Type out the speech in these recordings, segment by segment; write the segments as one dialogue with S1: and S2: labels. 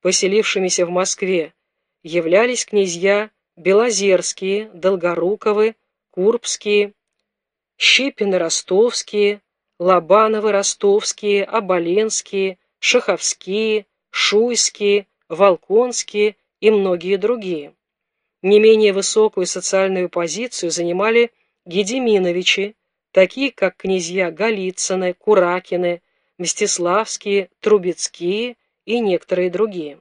S1: поселившимися в Москве, являлись князья Белозерские, Долгоруковы, Курбские, Щепины-Ростовские, Лобановы-Ростовские, Оболенские, Шаховские, Шуйские, Волконские и многие другие. Не менее высокую социальную позицию занимали Гедеминовичи, такие как князья Голицыны, Куракины, Мстиславские, Трубецкие и некоторые другие.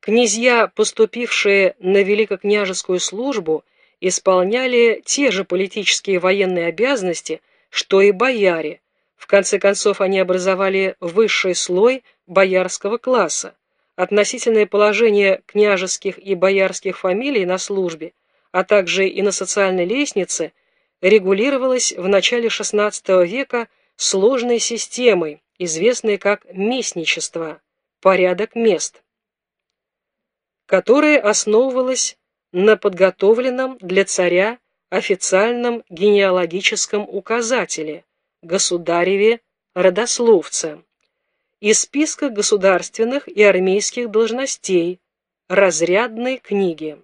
S1: Князья, поступившие на великокняжескую службу, исполняли те же политические и военные обязанности, что и бояре. В конце концов, они образовали высший слой боярского класса. Относительное положение княжеских и боярских фамилий на службе, а также и на социальной лестнице, регулировалось в начале XVI века сложной системой, известной как местничество, порядок мест, которая основывалась на подготовленном для царя официальном генеалогическом указателе государеве родословце из списка государственных и армейских должностей разрядной книги.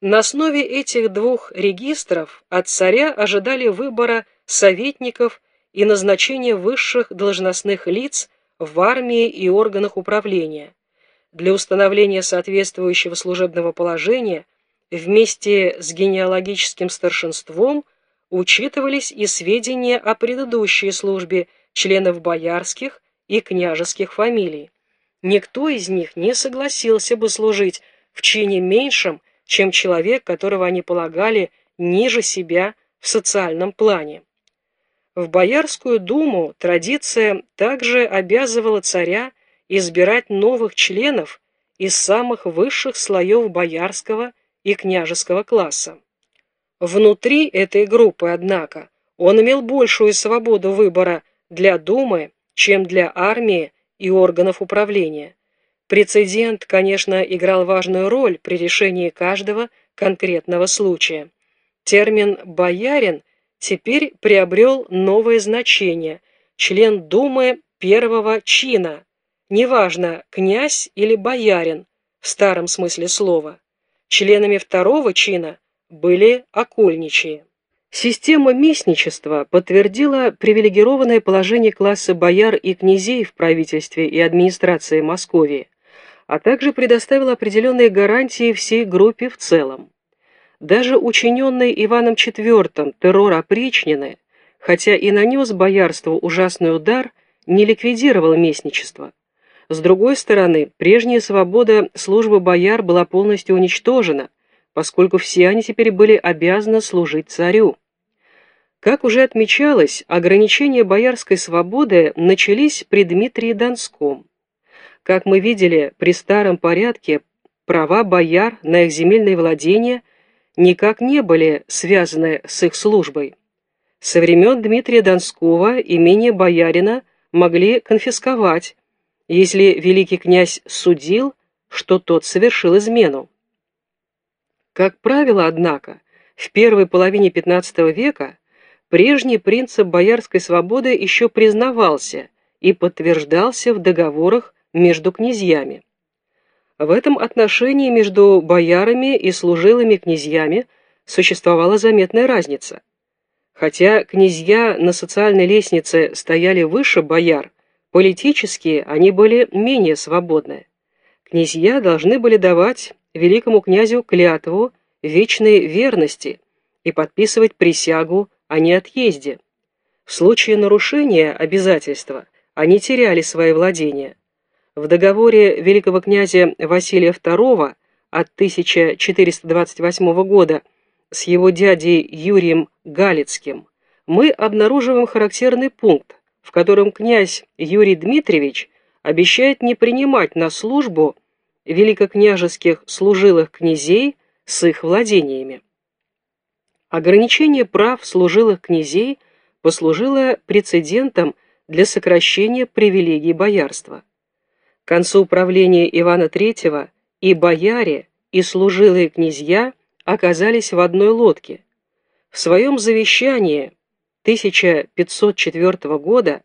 S1: На основе этих двух регистров от царя ожидали выбора советников и назначения высших должностных лиц в армии и органах управления. Для установления соответствующего служебного положения вместе с генеалогическим старшинством учитывались и сведения о предыдущей службе членов боярских и княжеских фамилий. Никто из них не согласился бы служить в чине меньшем, чем человек, которого они полагали ниже себя в социальном плане. В Боярскую думу традиция также обязывала царя избирать новых членов из самых высших слоев боярского и княжеского класса. Внутри этой группы, однако, он имел большую свободу выбора для Думы, чем для армии и органов управления. Прецедент, конечно, играл важную роль при решении каждого конкретного случая. Термин «боярин» теперь приобрел новое значение – член Думы первого чина, неважно, князь или боярин в старом смысле слова. Членами второго чина были окольничие. Система местничества подтвердила привилегированное положение класса бояр и князей в правительстве и администрации Московии, а также предоставила определенные гарантии всей группе в целом. Даже учиненный Иваном IV террор опричнины, хотя и нанес боярству ужасный удар, не ликвидировал местничество. С другой стороны, прежняя свобода службы бояр была полностью уничтожена, поскольку все они теперь были обязаны служить царю. Как уже отмечалось, ограничения боярской свободы начались при Дмитрии Донском. Как мы видели, при старом порядке права бояр на их земельные владения – никак не были связаны с их службой. Со времен Дмитрия Донского имение боярина могли конфисковать, если великий князь судил, что тот совершил измену. Как правило, однако, в первой половине XV века прежний принцип боярской свободы еще признавался и подтверждался в договорах между князьями. В этом отношении между боярами и служилыми князьями существовала заметная разница. Хотя князья на социальной лестнице стояли выше бояр, политически они были менее свободны. Князья должны были давать великому князю клятву вечной верности и подписывать присягу о неотъезде. В случае нарушения обязательства они теряли свои владения. В договоре великого князя Василия II от 1428 года с его дядей Юрием Галицким мы обнаруживаем характерный пункт, в котором князь Юрий Дмитриевич обещает не принимать на службу великокняжеских служилых князей с их владениями. Ограничение прав служилых князей послужило прецедентом для сокращения привилегий боярства. К концу правления Ивана III и бояре, и служилые князья оказались в одной лодке. В своем завещании 1504 года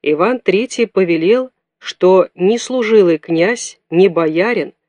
S1: Иван III повелел, что ни служилый князь, ни боярин